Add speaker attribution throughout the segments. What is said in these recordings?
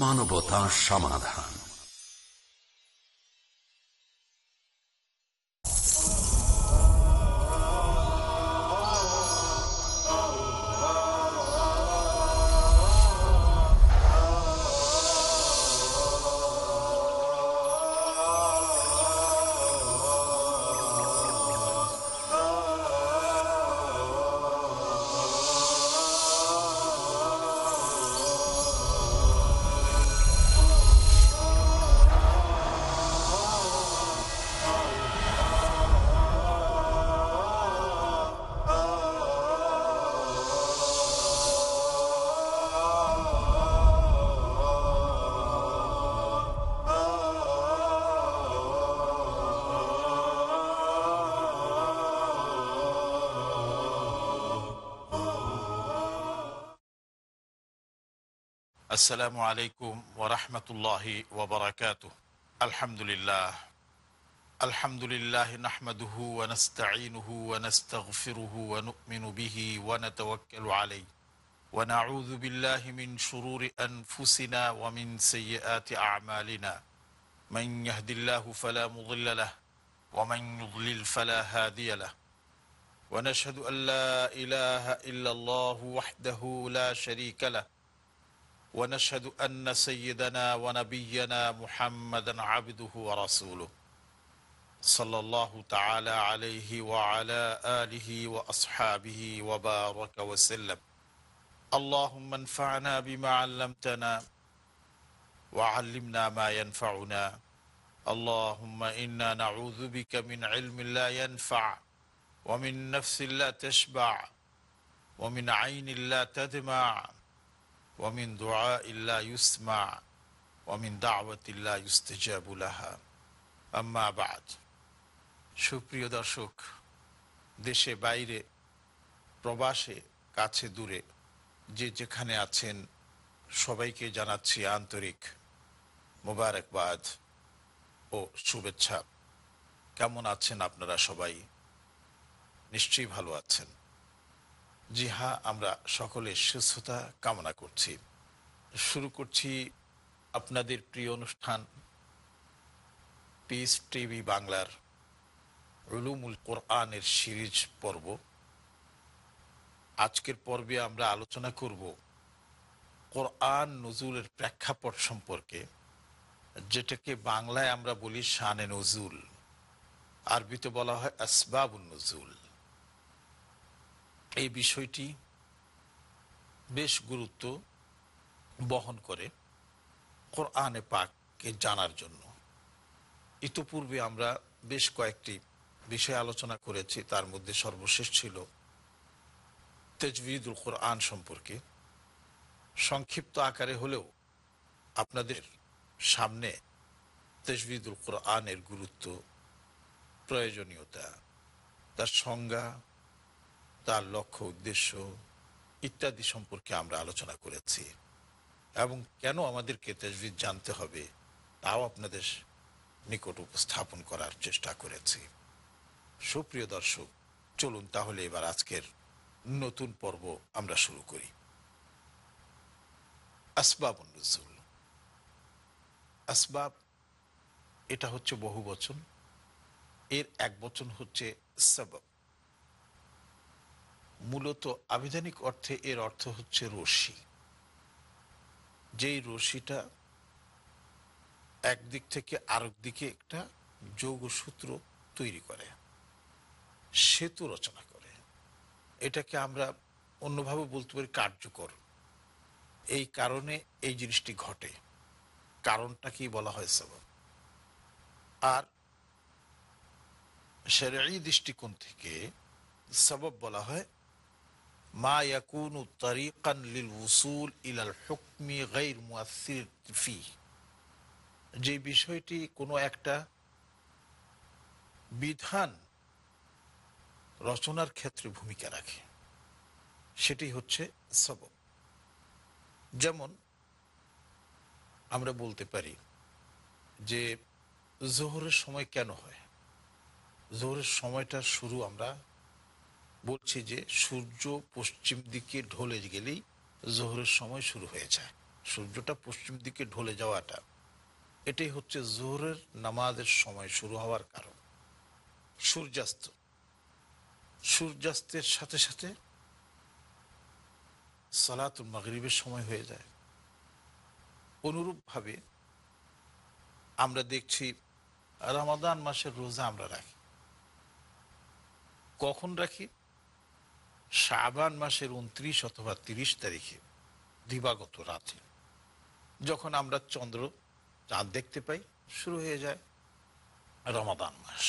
Speaker 1: মানবতা সমাধান।
Speaker 2: السلام عليكم ورحمة الله وبركاته. الحمد لله. الحمد لله نحمده ونستعينه ونستغفره ونؤمن به ونتوكل عليه. ونعوذ بالله من شرور أنفسنا ومن سيئات أعمالنا. من يهد الله فلا مضل له ومن يضلل فلا هادي له. ونشهد أن لا إله إلا الله وحده لا شريك له. ونشهد أن سيدنا ونبينا محمدا عبده ورسوله. صلى الله تعالى عليه وعلى آله وأصحابه وبارك وسلم. اللهم انفعنا بما علمتنا وعلمنا ما ينفعنا. اللهم إنا نعوذ بك من علم لا ينفع ومن نفس لا تشبع ومن عين لا تدمع ওয়ামিন দোয়া ইল্লা ইউসমা دعوة لا يستجاب ইউস্তেজাবুলাহা أما بعد সুপ্রিয় দর্শক, দেশে, বাইরে, প্রবাসে, কাছে, দূরে, যে যেখানে আছেন, সবাইকে জানাচ্ছি আন্তরিক মোবারকবাদ ও শুভেচ্ছা। কেমন আছেন আপনারা সবাই? নিশ্চয়ই ভালো আছেন। জি হ্যাঁ আমরা সকলে সুস্থতা কামনা করছি। শুরু করছি আপনাদের প্রিয় অনুষ্ঠান পিস টিভি বাংলার রুলুমুল কোরআনের সিরিজ পর্ব। আজকের পর্বে আমরা আলোচনা করব কোরআন নজুলের প্রেক্ষাপট সম্পর্কে, যেটাকে বাংলায় আমরা বলি শানে নজুল। আরবিতে বলা হয় আসবাবুল নজুল। এই বিষয়টি বেশ গুরুত্ব বহন করে কোরআনে পাককে জানার জন্য। ইতোপূর্বে আমরা বেশ কয়েকটি বিষয় আলোচনা করেছি, তার মধ্যে সর্বশেষ ছিল তেজবিদুল কোরআন সম্পর্কে। সংক্ষিপ্ত আকারে হলেও আপনাদের সামনে তেজবিদুল কোরআনের গুরুত্ব, প্রয়োজনীয়তা, তার সংজ্ঞা তার লক্ষ্য, উদ্দেশ্য ইত্যাদি সম্পর্কে আমরা আলোচনা করেছি। এবং কেন আমাদেরকে তেজবিদ জানতে হবে, তাও আপনাদের নিকট উপস্থাপন করার চেষ্টা করেছি। সুপ্রিয় দর্শক, চলুন তাহলে এবার আজকের নতুন পর্ব আমরা শুরু করি। আসবাব নজুল। আসবাব, এটা হচ্ছে বহু বচন এর এক বচন হচ্ছে সবব। মূলত আবিধানিক অর্থে এর অর্থ হচ্ছে রশি। যেই রশিটা একদিক থেকে আরেক দিকে একটা যৌগসূত্র তৈরি করে, সেতু রচনা করে। এটাকে আমরা অন্যভাবে বলতে পারি কার্যকর। এই কারণে এই জিনিসটি ঘটে। কারণটাকেই বলা হয় সবব। আর সেরাই দৃষ্টিকোণ থেকে সবব বলা হয় মা লিল উসুল ইলাল গাইর মুয়াসির ফি। যে বিষয়টি কোনো একটা বিধান রচনার ক্ষেত্রে ভূমিকা রাখে, সেটি হচ্ছে সবব যেমন আমরা বলতে পারি যে জোহরের সময় কেন হয়? জোহরের সময়টার শুরু আমরা বলছি যে সূর্য পশ্চিম দিকে ঢলে গেলেই জোহরের সময় শুরু হয়ে যায়। সূর্যটা পশ্চিম দিকে ঢলে যাওয়াটা, এটাই হচ্ছে জোহরের নামাজের সময় শুরু হওয়ার কারণ। সূর্যাস্ত, সূর্যাস্তের সাথে সাথে সালাতুল মাগরিবের সময় হয়ে যায়। অনুরূপভাবে আমরা দেখছি রমাদান মাসের রোজা আমরা রাখি। কখন রাখি? শাবান মাসের উনত্রিশ অথবা তিরিশ তারিখে, দিবাগত রাতে, যখন আমরা চন্দ্র চাঁদ দেখতে পাই, শুরু হয়ে যায় রমাদান মাস।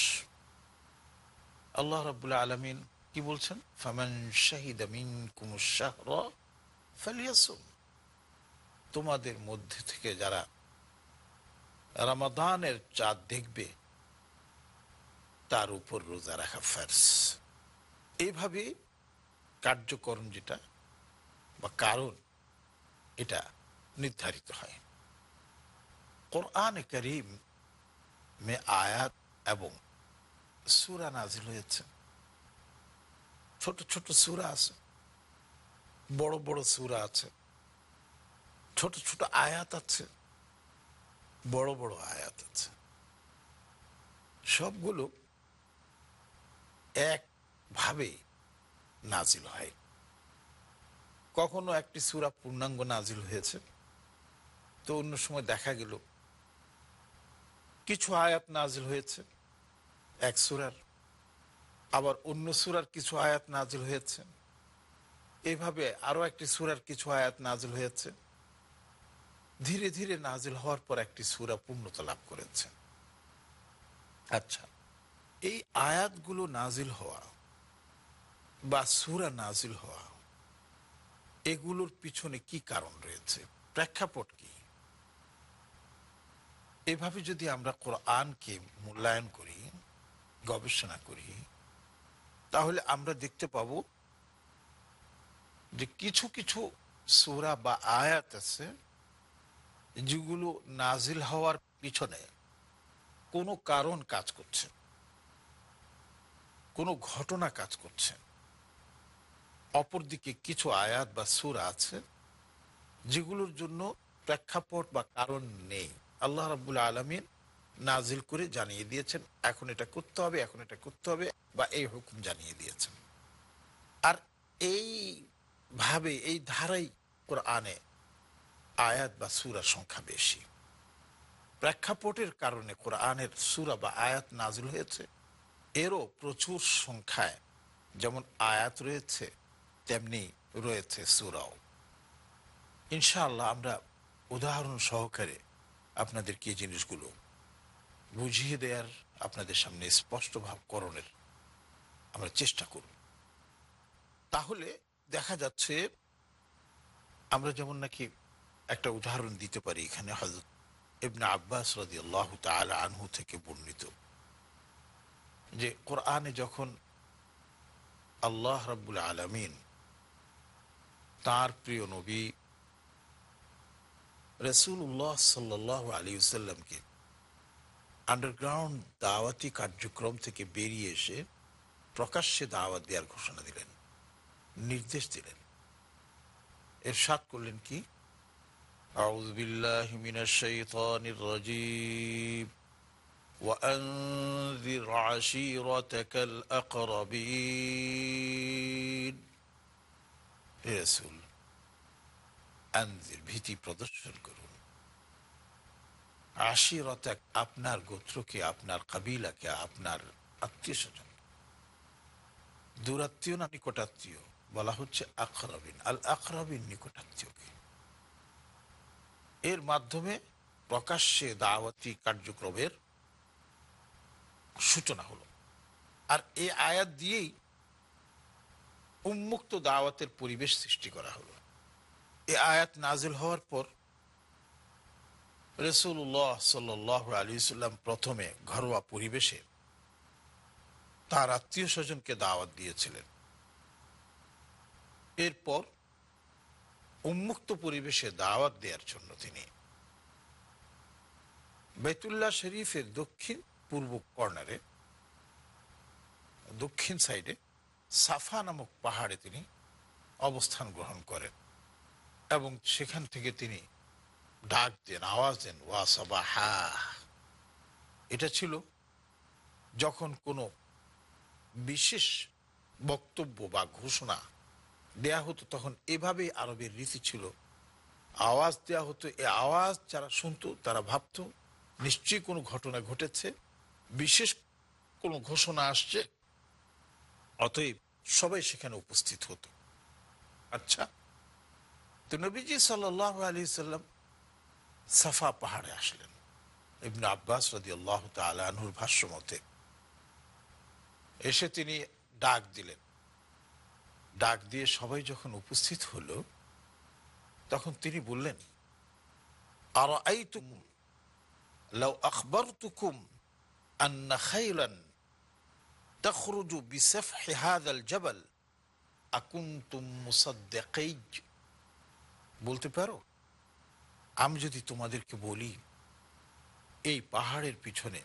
Speaker 2: আল্লাহ রাবুল্লাহ আলমিন কি বলছেন? ফামান শাহিদ আমিন কুমুশাহর ফালিয়াসুম। তোমাদের মধ্যে থেকে যারা রমাদানের চাঁদ দেখবে, তার উপর রোজা রাখা ফার্স এইভাবে কার্যকরণ যেটা বা কারণ, এটা নির্ধারিত হয়। কোরআন করিম মে আয়াত এবং সুরা নাজিল হয়েছে। ছোট ছোট সুরা আছে, বড় বড় সুরা আছে, ছোট ছোট আয়াত আছে, বড় বড় আয়াত আছে। সবগুলো একভাবে নাজিল হয়। কখনো একটি সুরা পূর্ণাঙ্গ নাজিল হয়েছে? তো অন্য সময় দেখা গেল, কিছু আয়াত নাজিল হয়েছে, এক সুরার, আবার অন্য সুরার কিছু আয়াত নাজিল হয়েছে। এইভাবে আরও একটি সুরার কিছু আয়াত নাজিল হয়েছে। ধীরে ধীরে নাজিল হওয়ার পর একটি সুরা পূর্ণতা লাভ করেছে। আচ্ছা এই আয়াতগুলো নাজিল হওয়া বা সুরা নাজিল হওয়া, এগুলোর পিছনে কি কারণ রয়েছে? প্রেক্ষাপট কি? এভাবে যদি আমরা কোরআনকে মূল্যায়ন করি, গবেষণা করি, তাহলে আমরা দেখতে পাব যে কিছু কিছু সুরা বা আয়াত আছে, যেগুলো নাজিল হওয়ার পিছনে কোনো কারণ কাজ করছে, কোনো ঘটনা কাজ করছে। অপরদিকে কিছু আয়াত বা সুরা আছে যেগুলোর জন্য প্রেক্ষাপট বা কারণ নেই। আল্লাহ রাবুল আলমিন নাজিল করে জানিয়ে দিয়েছেন, এখন এটা করতে হবে, এখন এটা করতে হবে বা এই হুকুম জানিয়ে দিয়েছেন। আর এই ভাবে, এই ধারাই কোরআনে আয়াত বা সুরার সংখ্যা বেশি। প্রেক্ষাপটের কারণে কোরআনের সুরা বা আয়াত নাজিল হয়েছে। এরও প্রচুর সংখ্যায় যেমন আয়াত রয়েছে তেমনি রয়েছে সুরাও। ইনশাআল্লাহ আমরা উদাহরণ সহকারে আপনাদেরকে এই জিনিসগুলো বুঝিয়ে দেওয়ার আপনাদের সামনে স্পষ্ট ভাবকরণের আমরা চেষ্টা করব। তাহলে দেখা যাচ্ছে আমরা যেমন নাকি একটা উদাহরণ দিতে পারি এখানে হজরত ইবনে আব্বাস রাজি আল্লাহ আনহু থেকে বর্ণিত। যে কোরআনে যখন আল্লাহ রাব্বুল আলমিন তার প্রিয় নবী রসুল্লাহ সাল্লাহ আলী সাল্লামকে আন্ডারগ্রাউন্ড দাওয়াতি কার্যক্রম থেকে বেরিয়ে এসে প্রকাশ্যে দাওয়াত দেওয়ার ঘোষণা দিলেন নির্দেশ দিলেন এরশাদ করলেন কি أعوذ بالله من الشيطان الرجيم وأنذر عشيرتك الأقربين রসুল আনজির ভীতি প্রদর্শন করুন। আশিরতা আপনার গোত্রকে, আপনার কাবিলাকে, আপনার আত্মীয় স্বজন দূরাত্মীয় না নিকটাত্মীয়? বলা হচ্ছে আখরাবিন। আল আখরাবিন নিকটাত্মীয়কে। এর মাধ্যমে প্রকাশ্যে দাওয়াতি কার্যক্রমের সূচনা হলো। আর এই আয়াত দিয়েই উন্মুক্ত দাওয়াতের পরিবেশ সৃষ্টি করা হলো। এ আয়াত নাজিল হওয়ার পর রসুল্লাহ সাল আলী সাল্লাম প্রথমে ঘরোয়া পরিবেশে তার আত্মীয় স্বজনকে দাওয়াত দিয়েছিলেন। এরপর উন্মুক্ত পরিবেশে দাওয়াত দেওয়ার জন্য তিনি বেতুল্লাহ শরীফের দক্ষিণ পূর্ব কর্নারে দক্ষিণ সাইডে সাফা নামক পাহাড়ে তিনি অবস্থান গ্রহণ করেন এবং সেখান থেকে তিনি ডাক দেন, আওয়াজ দেন, ওয়া সাবাহা। এটা ছিল যখন কোনো বিশেষ বক্তব্য বা ঘোষণা দেয়া হতো, তখন এভাবে আরবের রীতি ছিল। আওয়াজ দেয়া হতো, এ আওয়াজ যারা শুনতো, তারা ভাবত, নিশ্চয়ই কোনো ঘটনা ঘটেছে, বিশেষ কোনো ঘোষণা আসছে? অতএব সবাই সেখানে উপস্থিত হতো। আচ্ছা তো নবীজি সাল্লাহ আলী সাল্লাম সাফা পাহাড়ে আসলেন। ইবনে আব্বাস রাদি আল্লাহ তালুর ভাষ্য মতে এসে তিনি ডাক দিলেন। ডাক দিয়ে সবাই যখন উপস্থিত হলো, তখন তিনি বললেন আর আই তুম লাউ আখবর তুকুম আন্না খাইলান তখরুজু বিসফি হাদাল জবল আকুন্তুম মুসাদ্দেকেই বলতে পারো? আমি যদি তোমাদেরকে বলি, এই পাহাড়ের পিছনে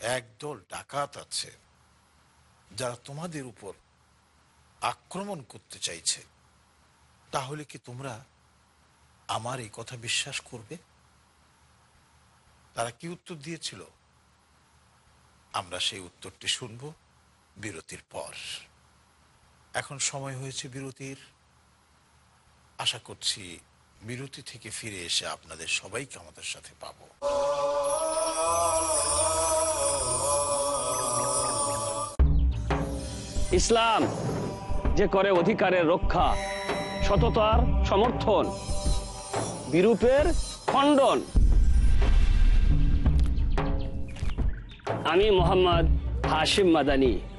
Speaker 2: একদল ডাকাত আছে, যারা তোমাদের উপর আক্রমণ করতে চাইছে, তাহলে কি তোমরা আমার এই কথা বিশ্বাস করবে? তারা কি উত্তর দিয়েছিল? আমরা সেই উত্তরটি শুনব। বিরতির পর। এখন সময় হয়েছে বিরতির। আশা করছি বিরতি থেকে ফিরে এসে আপনাদের সবাইকে আমাদের সাথে পাবো।
Speaker 3: ইসলাম যে করে অধিকারের রক্ষা, সততার সমর্থন, বিরূপের খণ্ডন। আমি মোহাম্মদ হাশিম মাদানি।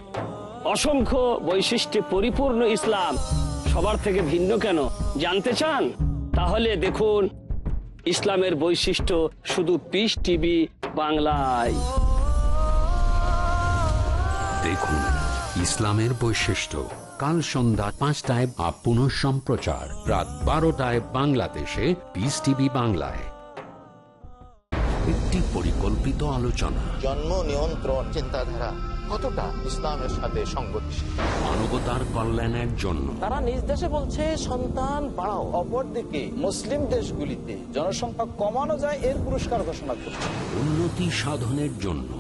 Speaker 3: অসংখ্য বৈশিষ্ট্যে পরিপূর্ণ ইসলাম। সবার থেকে ভিন্ন কেন? জানতে চান? তাহলে দেখুন ইসলামের বৈশিষ্ট্য শুধু পিস টিভি বাংলায়।
Speaker 1: দেখুন ইসলামের বৈশিষ্ট্য। কাল সন্ধ্যা পাঁচটায় বা পুনঃ সম্প্রচার। রাত বারোটায় বাংলাদেশে পিস টিভি বাংলায়। একটি পরিকল্পিত আলোচনা।
Speaker 4: জন্ম নিয়ন্ত্রণ চিন্তাধারা। কতটা ইসলামের সাথে সংগতিশীল?
Speaker 1: মানবতার কল্যাণের জন্য।
Speaker 5: তারা নিজ দেশে বলছে সন্তান বাড়াও। অপরদিকে মুসলিম দেশগুলিতে জনসংখ্যা কমানো যায় এর পুরস্কার ঘোষণা করছে।
Speaker 1: উন্নতি সাধনের জন্য।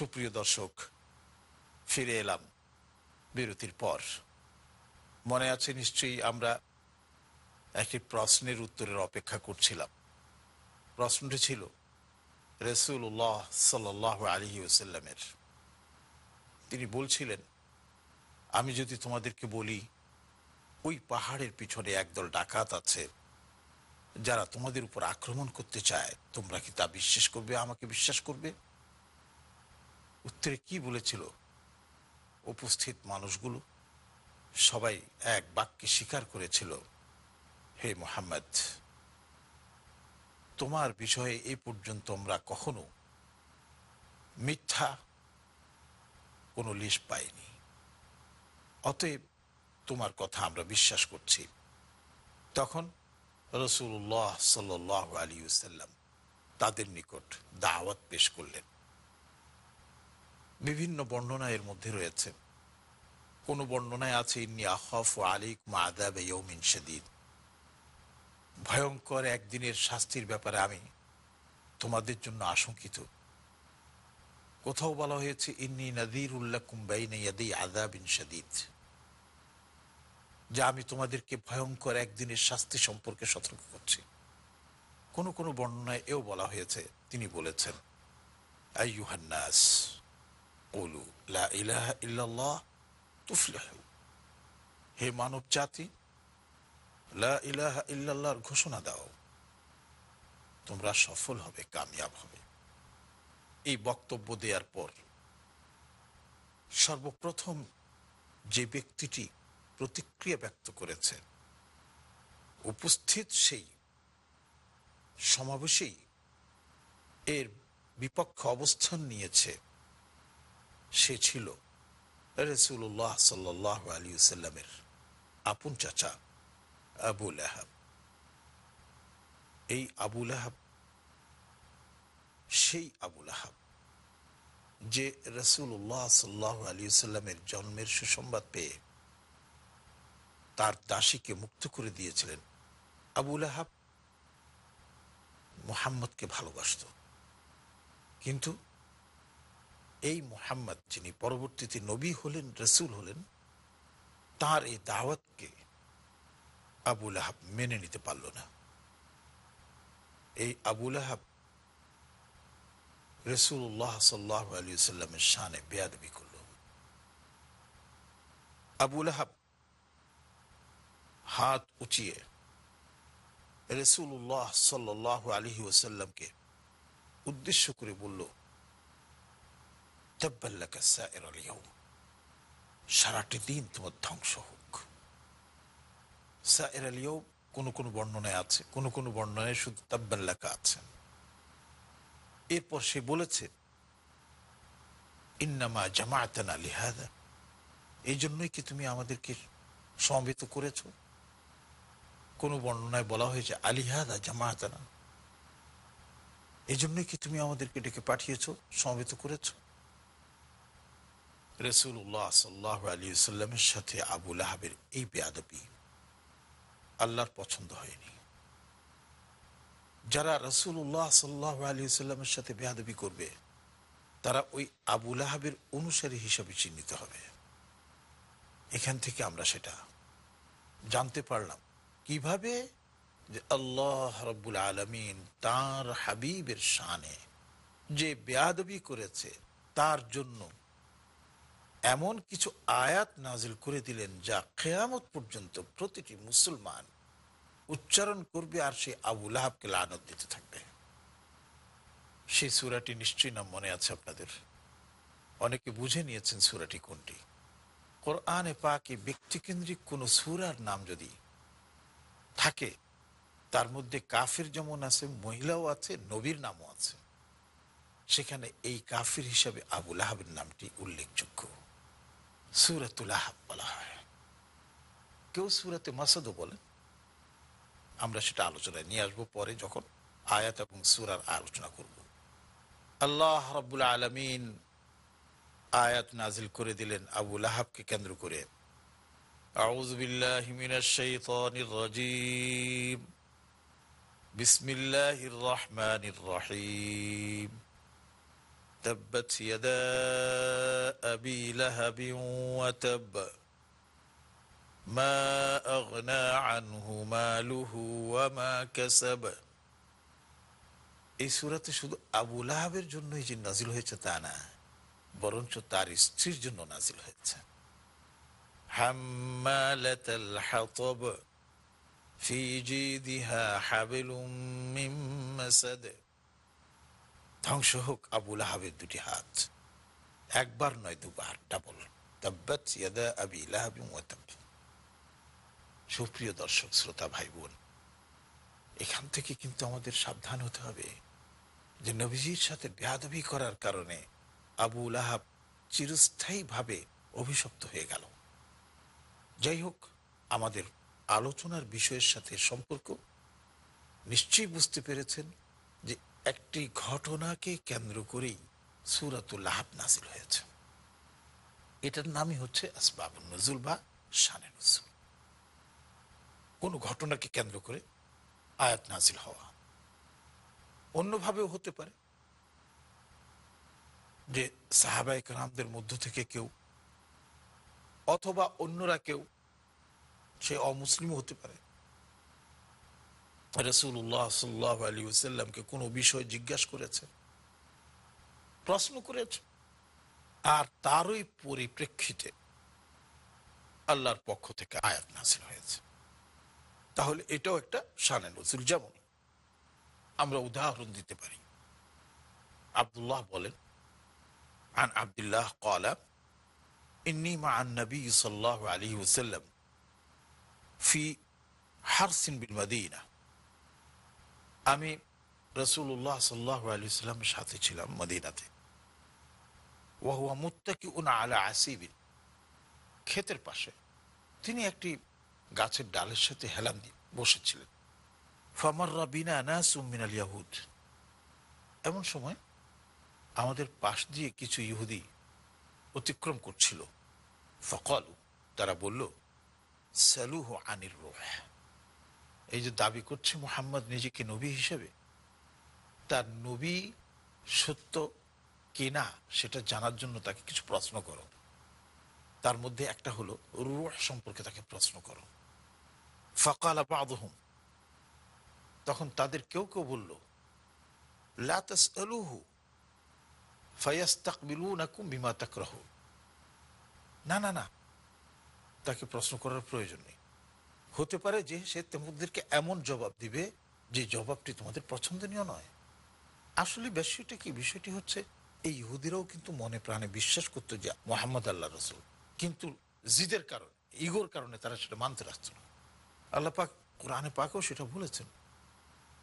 Speaker 2: সুপ্রিয় দর্শক, ফিরে এলাম বিরতির পর। মনে আছে নিশ্চয়ই আমরা একটি প্রশ্নের উত্তরের অপেক্ষা করছিলাম। প্রশ্নটি ছিল রসুল্লাহ সাল আলী ওসাল্লামের তিনি বলছিলেন, আমি যদি তোমাদেরকে বলি, ওই পাহাড়ের পিছনে একদল ডাকাত আছে, যারা তোমাদের উপর আক্রমণ করতে চায়, তোমরা কি তা বিশ্বাস করবে, আমাকে বিশ্বাস করবে? উত্তরে কি বলেছিল? উপস্থিত মানুষগুলো সবাই এক বাক্যে স্বীকার করেছিল, হে মোহাম্মদ, তোমার বিষয়ে এ পর্যন্ত আমরা কখনো মিথ্যা কোনো লিশ পাইনি। অতএব তোমার কথা আমরা বিশ্বাস করছি। তখন রসুল্লাহ সাল আলী সাল্লাম তাদের নিকট দাওয়াত পেশ করলেন। বিভিন্ন বর্ণনা এর মধ্যে রয়েছে। কোন বর্ণনায় আছে, ইন্নি আহফ আলিক মাদাব ইয়ৌমিন শদীদ। ভয়ঙ্কর একদিনের শাস্তির ব্যাপারে আমি তোমাদের জন্য আশঙ্কিত। কোথাও বলা হয়েছে, ইন্নি নদীর উল্লাহ কুম্বাইন ইয়াদি আদাবিন শদীদ। যা আমি তোমাদেরকে ভয়ঙ্কর একদিনের শাস্তি সম্পর্কে সতর্ক করছি। কোন কোন বর্ণনায় এও বলা হয়েছে, তিনি বলেছেন আই ইউ আইয়ুহান্নাস কলু ইলাহা ইল্লাল্লাহ তুফলেহু হে মানব জাতি লা ইলাহা ইল্লাল্লাহর ঘোষণা দাও। তোমরা সফল হবে, কামিয়াব হবে। এই বক্তব্য দেওয়ার পর সর্বপ্রথম যে ব্যক্তিটি প্রতিক্রিয়া ব্যক্ত করেছে, উপস্থিত সেই সমাবেশেই এর বিপক্ষ অবস্থান নিয়েছে। সে ছিল রসুল্লাহ সাল্লাহ আলী সাল্লামের আপন চাচা আবুল আহাব এই আবুল আহাব সেই আবুল আহাব যে রসুল্লাহ সাল্লাহ আলী সাল্লামের জন্মের সুসংবাদ পেয়ে তার দাসীকে মুক্ত করে দিয়েছিলেন আবুল আহাব মোহাম্মদকে ভালোবাসত। কিন্তু এই মোহাম্মদ যিনি পরবর্তীতে নবী হলেন, রসুল হলেন, তার এই দাওয়াতকে আবুল আহাব মেনে নিতে পারল না। এই আবুল আহাব রসুল্লাহ সাল্লাহ আলী সাল্লামের শানে বেয়াদবি করল। আবুল আহাব হাত উঁচিয়ে রসুল্লাহ সাল্লাহ আলী ওসাল্লামকে উদ্দেশ্য করে বলল সারাটি দিন তোমার ধ্বংস হোক। সায়ের আলিয়াও কোনো কোনো বর্ণনায় আছে, কোনো কোনো বর্ণনায় শুধু তাব্বাল্লাকা আছে। এরপর সে বলেছে, ইন্নামা জামায়াতানা লিহাদা এই জন্যই কি তুমি আমাদেরকে সমবেত করেছ? কোনো বর্ণনায় বলা হয়েছে, আলিহাদা জামায়াতানা এই জন্যই কি তুমি আমাদেরকে ডেকে পাঠিয়েছ, সমবেত করেছ? রসুল্লাহ সাল্লাহ আলী সাল্লামের সাথে আবুল আহাবের এই বেয়াদবি আল্লাহর পছন্দ হয়নি। যারা রসুল্লাহ সাল্লাহ আলী সাল্লামের সাথে বেয়াদবি করবে, তারা ওই আবুল আহাবের অনুসারী হিসাবে চিহ্নিত হবে। এখান থেকে আমরা সেটা জানতে পারলাম। কীভাবে? যে আল্লাহ রব্বুল আলমিন তার হাবিবের শানে যে বেয়াদবি করেছে, তার জন্য এমন কিছু আয়াত নাজিল করে দিলেন যা কেয়ামত পর্যন্ত প্রতিটি মুসলমান উচ্চারণ করবে আর সে আবুল আহাবকে লানত দিতে থাকবে। সেই সুরাটি নিশ্চয়ই নাম মনে আছে আপনাদের। অনেকে বুঝে নিয়েছেন সুরাটি কোনটি। কোরআনে পাকে ব্যক্তিকেন্দ্রিক কোনো সুরার নাম যদি থাকে, তার মধ্যে কাফির যেমন আছে, মহিলাও আছে, নবীর নামও আছে। সেখানে এই কাফির হিসাবে আবুল আহাবের নামটি উল্লেখযোগ্য। সুরাতুল আহাব বলা হয় কেউ সুরাতে মাসাদও বলেন আমরা সেটা আলোচনায় নিয়ে আসবো পরে যখন আয়াত এবং সুরার আলোচনা করব আল্লাহ রব্বুল আলমিন আয়াত নাজিল করে দিলেন আবুল আহাবকে কেন্দ্র করে أعوذ بالله من الشيطان الرجيم بسم الله الرحمن الرحيم تبت يدا أبي لهب وتب ما أغنى عنه ماله وما كسب এই সুরাতে শুধু আবু লাহাবের জন্যই যে নাজিল হয়েছে তা না বরঞ্চ তার স্ত্রীর জন্য নাজিল হয়েছে حمالة الحطب في جيدها حبل من مسد ধ্বংস হোক, আবুল আহাবের দুটি হাত। একবার নয়, দুবার ডাবল তাব্বাত ইয়াদা আবি সুপ্রিয় দর্শক, শ্রোতা ভাই বোন এখান থেকে কিন্তু আমাদের সাবধান হতে হবে যে নবীজির সাথে বেয়াদবি করার কারণে আবুল আহাব চিরস্থায়ীভাবে অভিশপ্ত হয়ে গেল। যাই হোক, আমাদের আলোচনার বিষয়ের সাথে সম্পর্ক নিশ্চয়ই বুঝতে পেরেছেন। একটি ঘটনাকে কেন্দ্র করেই সুরাতুল লাহাব নাজিল হয়েছে। এটার নামই হচ্ছে আসবাব নজুল বা শানে নজুল। কোনো ঘটনাকে কেন্দ্র করে আয়াত নাজিল হওয়া অন্যভাবেও হতে পারে যে সাহাবাহিক রামদের মধ্য থেকে কেউ অথবা অন্যরা কেউ সে অমুসলিম হতে পারে। রসুল্লাহ সাল্লাহ আলী সাল্লামকে কোনো বিষয় জিজ্ঞাসা করেছে প্রশ্ন করেছে আর তারই পরিপ্রেক্ষিতে আল্লাহর পক্ষ থেকে আয়াত নাসিল হয়েছে তাহলে এটাও একটা শানে নজরুল যেমন আমরা উদাহরণ দিতে পারি আব্দুল্লাহ বলেন عن عبد الله قال إني مع النبي صلى الله عليه وسلم في حرس بالمدينة আমি রসুল্লাহ সাল্লাহ আলী সাল্লামের সাথে ছিলাম মদিনাতে। ওয়াহুয়া মুত্তাকি উনা আলা আসিবিন। ক্ষেতের পাশে। তিনি একটি গাছের ডালের সাথে হেলান দিয়ে বসেছিলেন। ফামার রাবিনা নাস মিনাল ইয়াহুদ। এমন সময় আমাদের পাশ দিয়ে কিছু ইহুদি অতিক্রম করছিল। ফকল, তারা বলল, সালুহ আনির রোহ। এই যে দাবি করছে মোহাম্মদ নিজেকে নবী হিসেবে, তার নবী সত্য কিনা সেটা জানার জন্য তাকে কিছু প্রশ্ন করো। তার মধ্যে একটা হলো, রুহ সম্পর্কে তাকে প্রশ্ন করো। ফকালা বাদহুম। তখন তাদের কেউ কেউ বলল লাতাস আলুহু ফায়াস্তাকবিলুনাকুম বিমা তাকরাহু। না না না, তাকে প্রশ্ন করার প্রয়োজন নেই। হতে পারে যে সে তোমাদেরকে এমন জবাব দিবে যে জবাবটি তোমাদের পছন্দনীয় নয়। আসলে বিষয়টা কি? বিষয়টি হচ্ছে এই ইহুদিরাও কিন্তু মনে প্রাণে বিশ্বাস করতো যে মোহাম্মদ আল্লাহ রসুল। কিন্তু জিদের কারণে, ইগোর কারণে তারা সেটা মানতে রাখত না। আল্লাহ পাক কোরআনে পাকেও সেটা বলেছেন।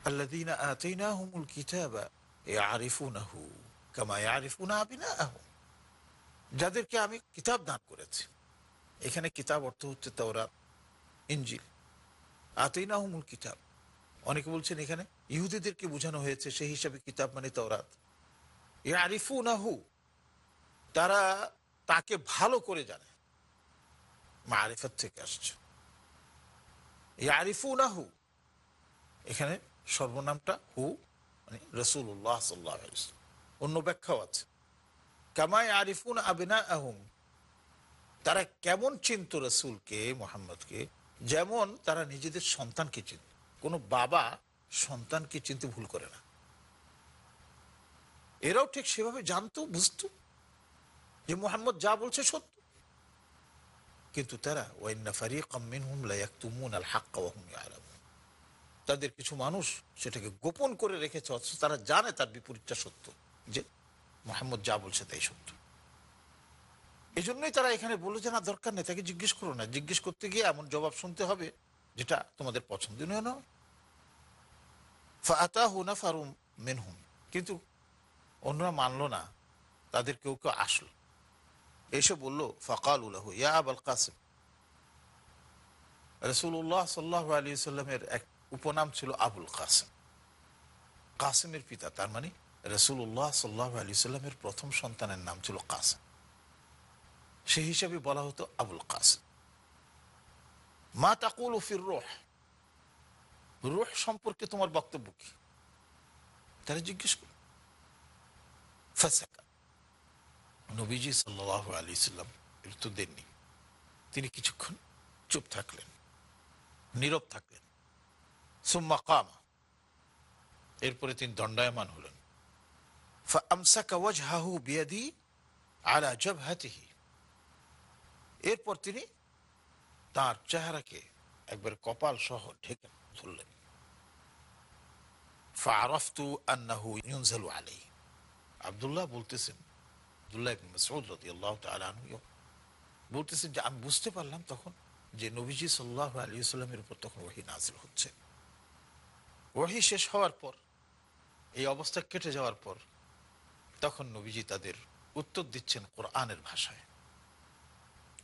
Speaker 2: আল্লাদিনা আতাইনাহুমুল কিতাবা ইয়ারিফুনাহু কামা ইয়ারিফুনা আবিনাহুম। যাদেরকে আমি কিতাব দান করেছি। এখানে কিতাব অর্থ হচ্ছে তাওরাত। ইঞ্জিল আতাইনাহুমুল কিতাব। অনেকে বলছেন এখানে ইহুদিদেরকে বোঝানো হয়েছে সেই হিসাবে কিতাব মানে তাওরাত। ইয়ারিফুনাহু, তারা তাকে ভালো করে জানে। মা মারিফত থেকে আসছে। ইয়ারিফুনাহু, এখানে সর্বনামটা হু মানে রসুল্লাহ সাল্লাহ অন্য ব্যাখ্যাও আছে। কামাই আরিফুন আবিনা আহম তারা কেমন চিনত রসুলকে, মোহাম্মদকে যেমন তারা নিজেদের সন্তানকে চিনত কোনো বাবা সন্তানকে চিনতে ভুল করে না। এরাও ঠিক সেভাবে জানতো, বুঝতো যে মোহাম্মদ যা বলছে সত্য। কিন্তু তারা, ওয়াইন্না ফারিকাম মিনহুম লা ইয়াকতুমুন আল হাক্কা হুম তাদের কিছু মানুষ সেটাকে গোপন করে রেখেছে, অথচ তারা জানে তার বিপরীতটা সত্য, যে মোহাম্মদ যা বলছে তাই সত্য। এই জন্যই তারা এখানে বলে যে, না, দরকার নেই, তাকে জিজ্ঞেস করো না। জিজ্ঞেস করতে গিয়ে এমন জবাব শুনতে হবে, যেটা তোমাদের পছন্দনীয় নয়। ফাতাহু নাফারুম মিনহুম। কিন্তু অন্যরা মানলো না, তাদের কেউ কেউ আসলো। এসে বলল, ফকাল উল্লাহ ইয়া আবাল কাসিম। রসুল্লাহ সাল্লাহ আলী সাল্লামের এক উপনাম ছিল আবুল কাসিম। কাসিমের পিতা, তার মানে রসুল্লাহ সাল্লাহ আলী সাল্লামের প্রথম সন্তানের নাম ছিল কাসিম। সেই হিসাবে বলা হতো আবুল কাসিম। মা তাকুল ওফির রোহ। রোহ সম্পর্কে তোমার বক্তব্য কি? তারা জিজ্ঞেস করল নবীজি আলি সাল্লাম উত্তর দেননি। তিনি কিছুক্ষণ চুপ থাকলেন, নীরব থাকলেন। সুম্মা কাম। এরপরে তিনি দণ্ডায়মান হলেন। ফা আমসাকা ওয়াজহাহু বিয়াদি আলা জবহাতিহি। এরপর তিনি তার চেহারাকে একবার কপাল সহ ঢেকে ধরলেন। আব্দুল্লাহ বলতেছেন বলতেছেন যে, আমি বুঝতে পারলাম তখন যে নবীজি সাল্লাল্লাহু আলাইহি সাল্লামের উপর তখন ওহী নাজিল হচ্ছে। ওহী শেষ হওয়ার পর, এই অবস্থা কেটে যাওয়ার পর তখন নবীজি তাদের উত্তর দিচ্ছেন কোরআনের ভাষায়।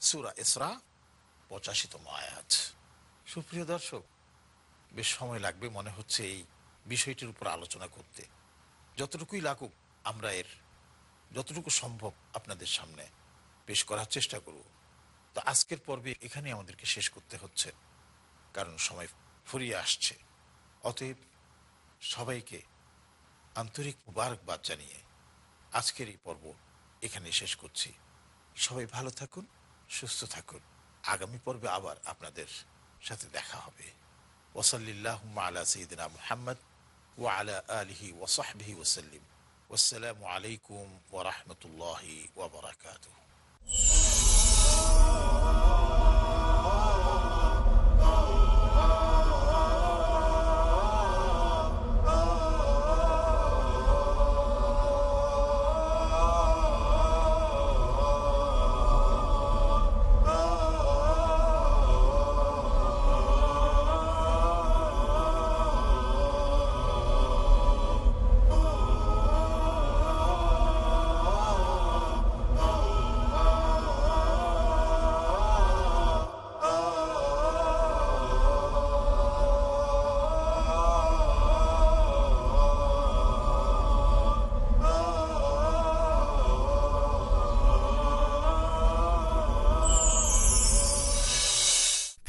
Speaker 2: সুরা ইসরা, পঁচাশিতম আয়াত। সুপ্রিয় দর্শক, বেশ সময় লাগবে মনে হচ্ছে এই বিষয়টির উপর আলোচনা করতে। যতটুকুই লাগুক, আমরা এর যতটুকু সম্ভব আপনাদের সামনে পেশ করার চেষ্টা করব। তো আজকের পর্বে এখানে আমাদেরকে শেষ করতে হচ্ছে, কারণ সময় ফুরিয়ে আসছে। অতএব সবাইকে আন্তরিক মুবারকবাদ জানিয়ে আজকের এই পর্ব এখানে শেষ করছি। সবাই ভালো থাকুন সুস্থ থাকুন। আগামী পর্বে আবার আপনাদের সাথে দেখা হবে। ওসল্লাহ আলা সঈদিনা মুহাম্মদ ওয়া আলা আলিহি ওসাহবিহি ওসাল্লিম আসসালামু আলাইকুম ওরহমতুল্লাহি ওবরাকাতুহ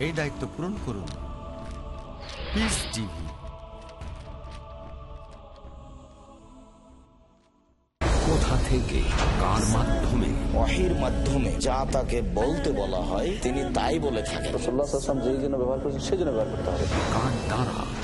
Speaker 6: এই দায়িত্ব পূরণ করুন। পিস টিভি
Speaker 1: কোথা থেকে কার মাধ্যমে?
Speaker 7: অহির মাধ্যমে যা তাকে বলতে বলা হয় তিনি তাই বলে থাকেন।
Speaker 5: রসুল্লাহাম যেই জন্য ব্যবহার করছেন সেই জন্য ব্যবহার করতে হবে।
Speaker 1: কার দ্বারা?